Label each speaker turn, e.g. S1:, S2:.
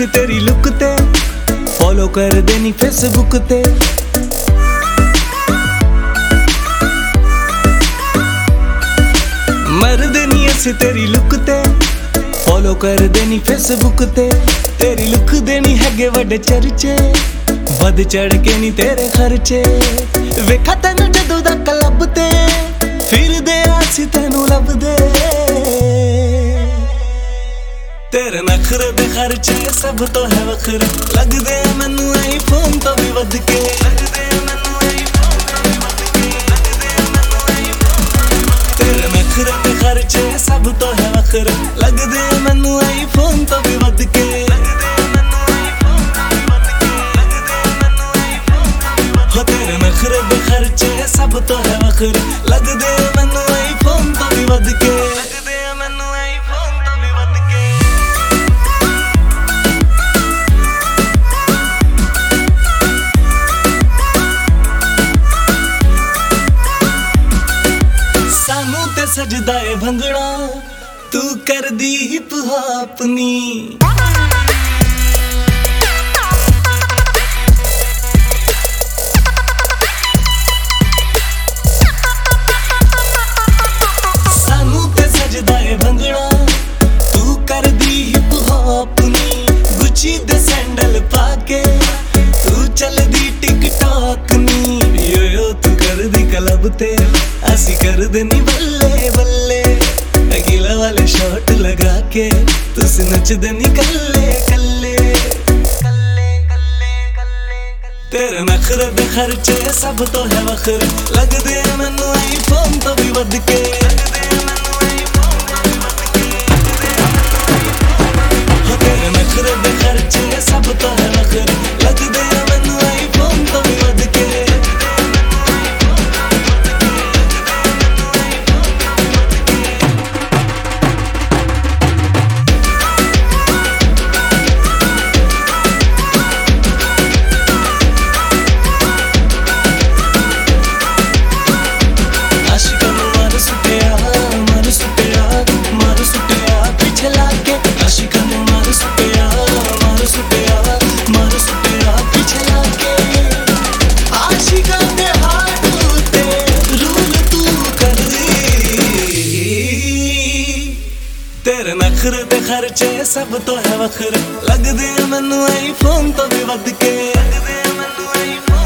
S1: ਅਸੀਂ ਤੇਰੀ ਲੁੱਕ ਤੇ। ਫੋਲੋ ਕਰਦੇ ਨਹੀਂ ਫੇਸਬੁੱਕ ਤੇ। ਮਰਦੇ ਨਹੀਂ ਅਸੀਂ ਤੇਰੀ ਲੁੱਕ ਤੇ। ਫੋਲੋ ਕਰ ਦੇਣੀ ਫੇਸਬੁੱਕ ਤੇ। ਤੇਰੀ ਲੁੱਕ ਦੇਣੀ ਨਹੀਂ ਹੈਗੇ ਵੱਡੇ ਚਰਚੇ। ਵੱਧ ਚੜ ਕੇ ਨਹੀਂ ਤੇਰੇ ਖਰਚੇ। ਵੇਖਾ ਤੈਨੂੰ ਤੇਰੇ ਦੇ ਖਰਚੇ ਸਭ ਤੋਂ ਹੈ ਵੱਖਰੇ। ਲੱਗਦੇ ਆ ਮੈਨੂੰ ਆਈਫੋਨ ਤੋਂ ਵੀ ਵੱਧ ਕੇ। ਲੱਗਦੇ ਆ ਮੈਨੂੰ ਆਈਫੋਨ ਤੋਂ ਵੀ ਵੱਧ ਕੇ। ਲੱਗਦੇ ਆ ਮੈਨੂੰ ਆਈਫੋਨ ਤੋਂ ਵੀ ਵੱਧ ਕੇ। ਤੇਰੇ ਨਖਰੇ ਦੇ ਖਰਚੇ ਸਭ ਤੋਂ ਹੈ ਵੱਖਰੇ। ਲੱਗਦੇ ਆ ਮੈਨੂੰ ਆਈਫੋਨ ਤੋਂ ਵੀ ਵੱਧ ਕੇ। ਤੇਰੇ ਨਖਰੇ ਦੇ ਖਰਚੇ ਸਭ ਤੋਂ ਹੈ ਵੱਖਰੇ। ਲੱਗਦੇ ਮੈਨੂੰ ਆਈਫੋਨ ਤੋਂ ਵੀ ਵੱਧ ਕੇ। ਸਜਦਾ ਏ ਭੰਗੜਾ ਤੂੰ ਕਰਦੀ ਹਿਪ ਹਾਪ ਨੀ। ਕਰਦੇ ਨੀ ਬੱਲੇ ਬੱਲੇ ਅਗਿਲਾ ਵਾਲੇ ਸ਼ਾਟ ਲਗਾ ਕੇ ਤੁਸੀਂ ਨੱਚਦੇ ਨੀ ਕੱਲੇ ਕੱਲੇ। ਤੇਰੇ ਨਖਰੇ ਦੇ ਖਰਚੇ ਸਭ ਤੋਂ ਹੈ ਵੱਖਰੇ। ਲੱਗਦੇ ਆ ਮੈਨੂੰ ਆਈਫੋਨ ਤੋਂ ਵੀ ਵੱਧ ਕੇ। ਵਿਖਰੇ ਤੇ ਖਰਚੇ ਸਭ ਤੋਂ ਹੈ ਵੱਖਰੇ। ਲੱਗਦੇ ਮੈਨੂੰ ਆਈਫੋਨ ਤੋਂ ਵੀ ਵੱਧ ਕੇ। ਲੱਗਦੇ ਮੈਨੂੰ ਆਈਫੋਨ